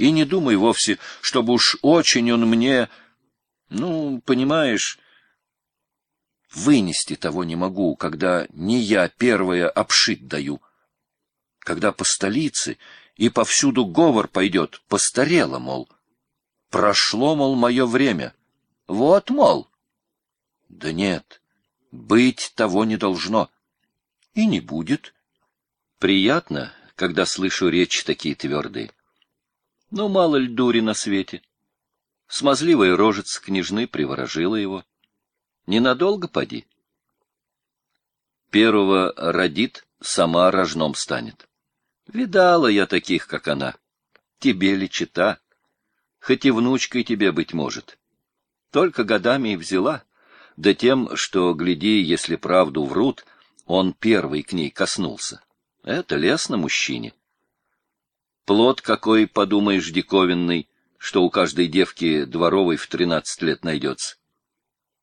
И не думай вовсе, чтобы уж очень он мне... Ну, понимаешь, вынести того не могу, когда не я первое обшить даю. Когда по столице и повсюду говор пойдет, постарело, мол. Прошло, мол, мое время. Вот, мол. Да нет, быть того не должно. И не будет. Приятно, когда слышу речи такие твердые. Ну, мало ли дури на свете. Смазливая рожица княжны приворожила его. Ненадолго поди. Первого родит, сама рожном станет. Видала я таких, как она. Тебе ли чита? Хоть и внучкой тебе, быть может. Только годами и взяла. Да тем, что, гляди, если правду врут, он первый к ней коснулся. Это лестно мужчине. Плод какой, подумаешь, диковинный, что у каждой девки дворовой в тринадцать лет найдется.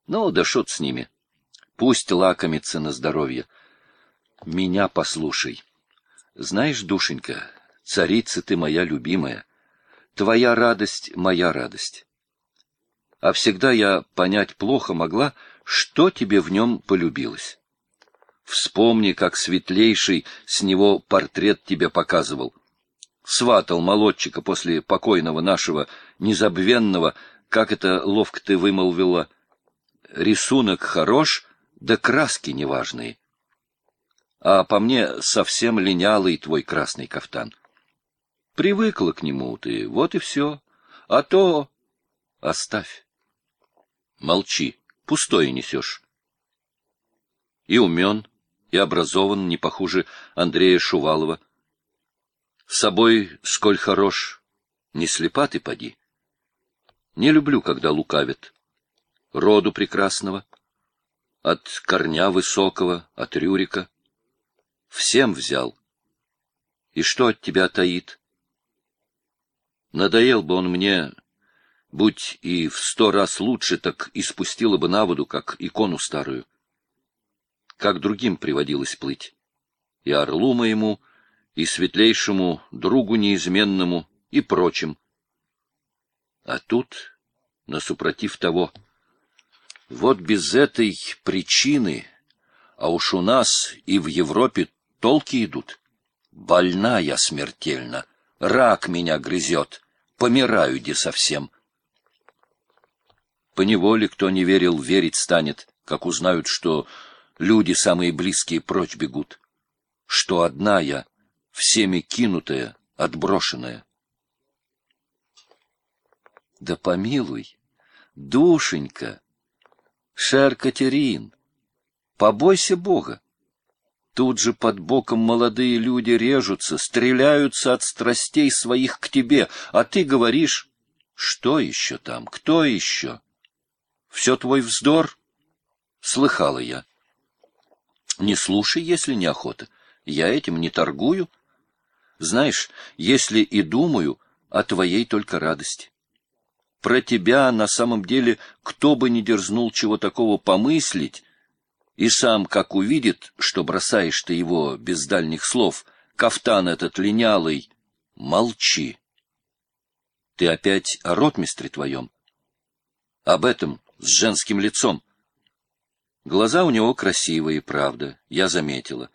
Ну, да шут с ними. Пусть лакомится на здоровье. Меня послушай. Знаешь, душенька, царица ты моя любимая. Твоя радость — моя радость. А всегда я понять плохо могла, что тебе в нем полюбилось. Вспомни, как светлейший с него портрет тебе показывал. Сватал молодчика после покойного нашего, незабвенного, как это ловко ты вымолвила, рисунок хорош, да краски неважные. А по мне совсем линялый твой красный кафтан. Привыкла к нему ты, вот и все. А то... Оставь. Молчи, пустое несешь. И умен, и образован не похуже Андрея Шувалова. Собой сколь хорош, не слепа ты поди. Не люблю, когда лукавят. Роду прекрасного, от корня высокого, от Рюрика. Всем взял. И что от тебя таит? Надоел бы он мне, будь и в сто раз лучше, так и спустила бы на воду, как икону старую как другим приводилось плыть. И орлу моему, и светлейшему другу неизменному, и прочим. А тут, насупротив того, вот без этой причины, а уж у нас и в Европе толки идут. Больна я смертельно, рак меня грызет, помираю де совсем. Поневоле кто не верил, верить станет, как узнают, что люди самые близкие прочь бегут. Что одна я, всеми кинутая, отброшенная. Да помилуй, душенька, шер Катерин, побойся Бога. Тут же под боком молодые люди режутся, стреляются от страстей своих к тебе, а ты говоришь, что еще там, кто еще? Все твой вздор? Слыхала я. Не слушай, если неохота. Я этим не торгую. Знаешь, если и думаю, о твоей только радости. Про тебя на самом деле кто бы не дерзнул чего такого помыслить, и сам, как увидит, что бросаешь ты его без дальних слов, кафтан этот линялый, молчи. Ты опять о ротмистре твоем? Об этом с женским лицом. Глаза у него красивые, правда, я заметила.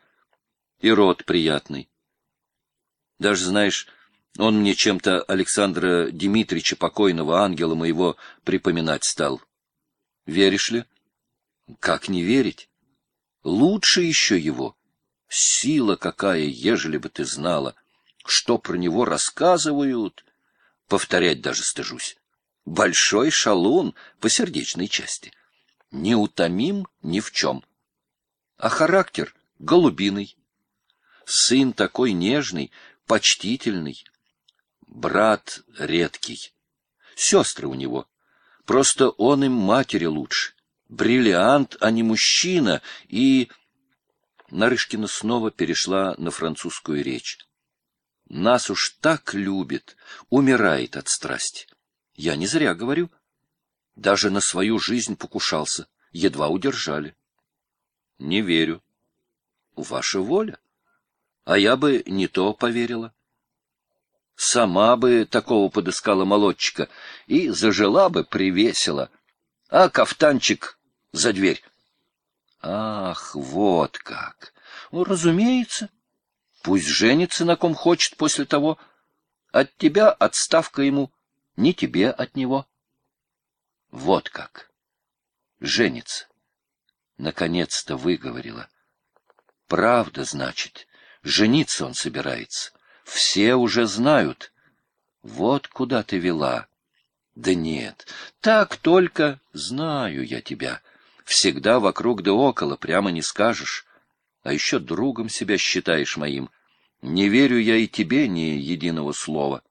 И рот приятный. Даже, знаешь, он мне чем-то Александра Дмитриевича, покойного ангела моего, припоминать стал. Веришь ли? Как не верить? Лучше еще его. Сила какая, ежели бы ты знала. Что про него рассказывают? Повторять даже стыжусь. Большой шалун по сердечной части неутомим ни в чем. А характер голубиный. Сын такой нежный, почтительный. Брат редкий. Сестры у него. Просто он им матери лучше. Бриллиант, а не мужчина. И... Нарышкина снова перешла на французскую речь. Нас уж так любит, умирает от страсти. Я не зря говорю. Даже на свою жизнь покушался. Едва удержали. Не верю. Ваша воля. А я бы не то поверила. Сама бы такого подыскала молодчика и зажила бы привесело. А кафтанчик за дверь. Ах, вот как! Ну, разумеется. Пусть женится на ком хочет после того. От тебя отставка ему, не тебе от него. Вот как. Женится. Наконец-то выговорила. Правда, значит, жениться он собирается. Все уже знают. Вот куда ты вела. Да нет, так только знаю я тебя. Всегда вокруг да около, прямо не скажешь. А еще другом себя считаешь моим. Не верю я и тебе ни единого слова.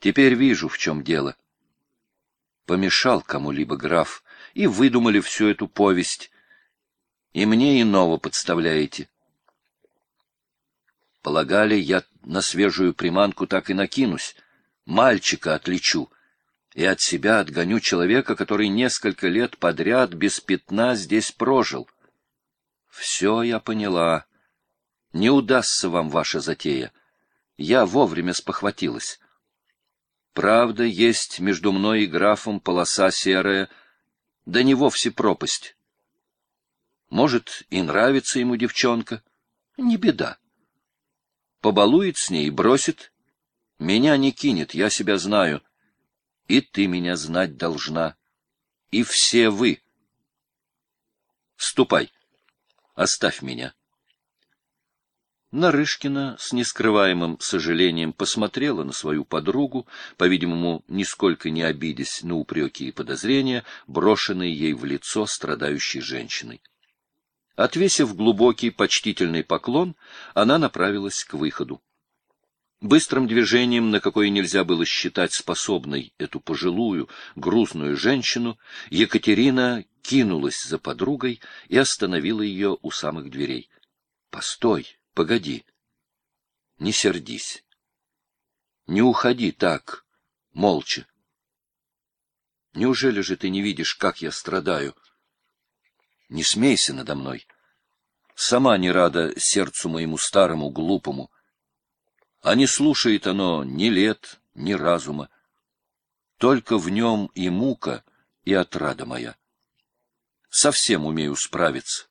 Теперь вижу, в чем дело. Помешал кому-либо граф, и выдумали всю эту повесть. И мне иного подставляете. Полагали, я на свежую приманку так и накинусь, мальчика отличу, и от себя отгоню человека, который несколько лет подряд без пятна здесь прожил. Все я поняла. Не удастся вам ваша затея. Я вовремя спохватилась. Правда, есть между мной и графом полоса серая, да не вовсе пропасть. Может, и нравится ему девчонка. Не беда побалует с ней и бросит. Меня не кинет, я себя знаю. И ты меня знать должна. И все вы. Ступай. Оставь меня. Нарышкина с нескрываемым сожалением посмотрела на свою подругу, по-видимому, нисколько не обидясь на упреки и подозрения, брошенные ей в лицо страдающей женщиной. Отвесив глубокий почтительный поклон, она направилась к выходу. Быстрым движением, на какое нельзя было считать способной эту пожилую, грузную женщину, Екатерина кинулась за подругой и остановила ее у самых дверей. — Постой, погоди. Не сердись. Не уходи так, молча. Неужели же ты не видишь, как я страдаю? Не смейся надо мной. Сама не рада сердцу моему старому, глупому. А не слушает оно ни лет, ни разума. Только в нем и мука, и отрада моя. Совсем умею справиться.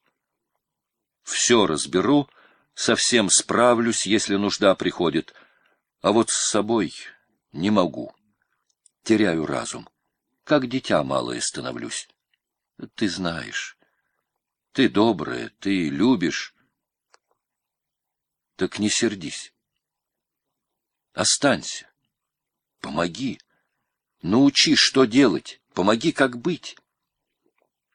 Все разберу, совсем справлюсь, если нужда приходит, а вот с собой не могу. Теряю разум, как дитя малое становлюсь. Ты знаешь, ты добрая, ты любишь. Так не сердись. Останься. Помоги. Научи, что делать. Помоги, как быть.